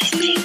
Plastic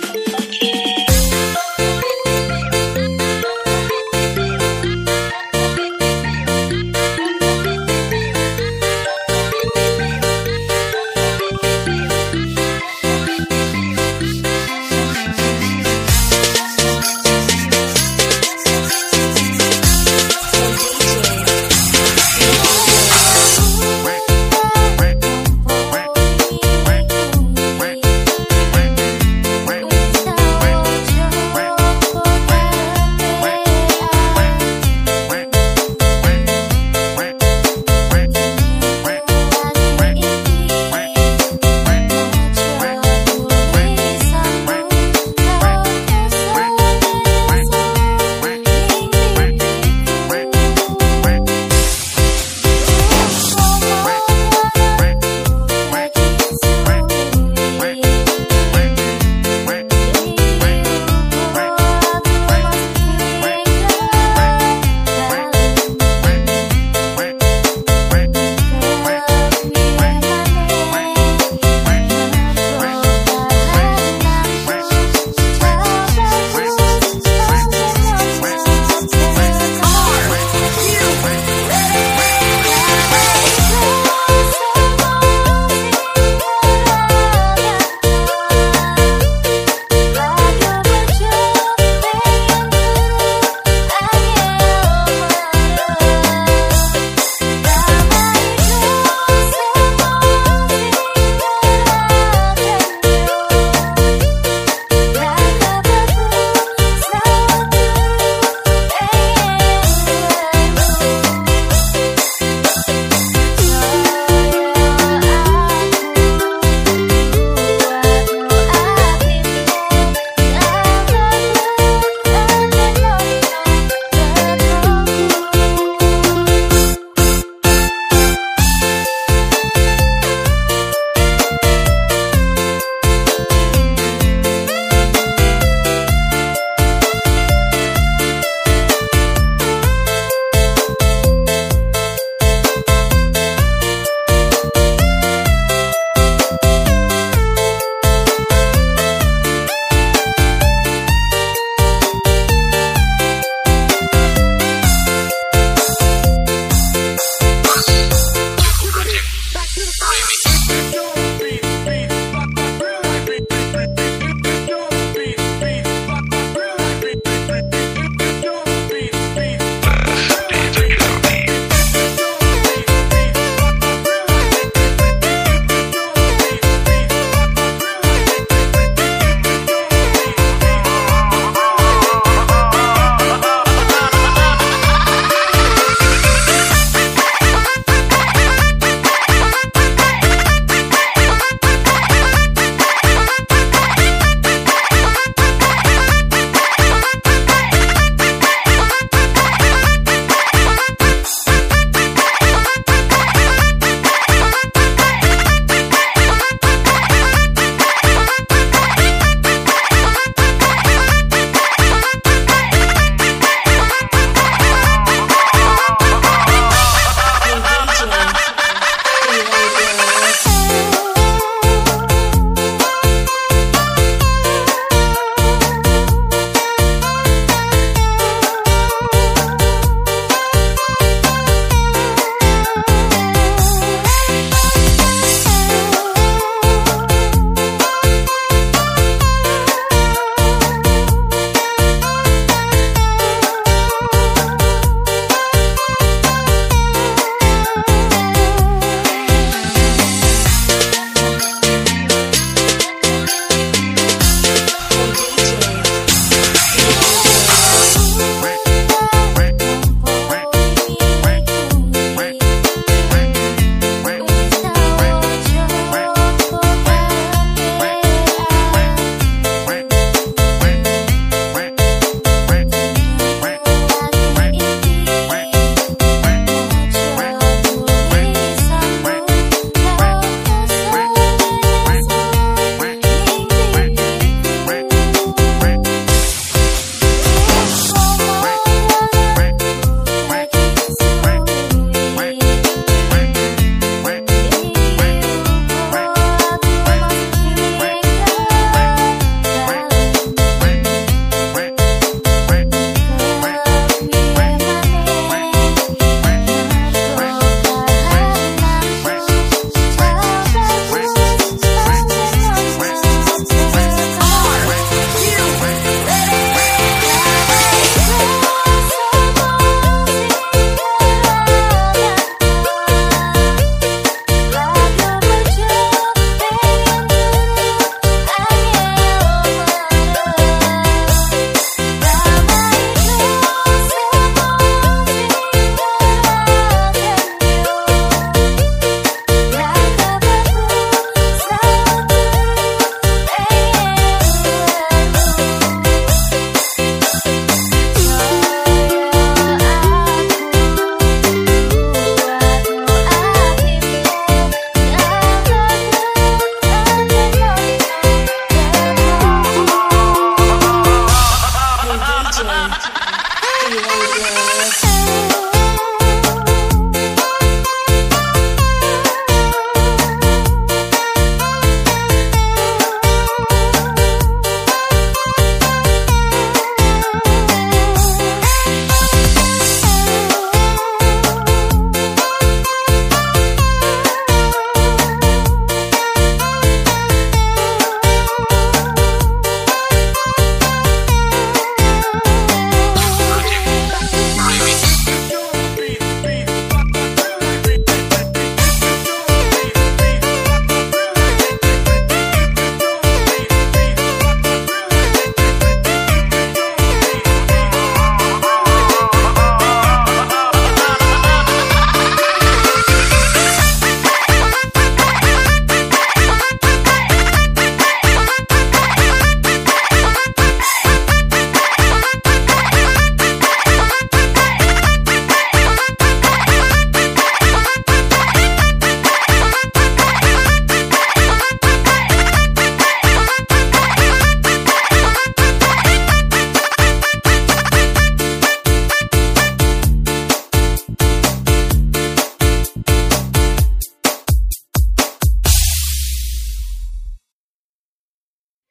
Yeah.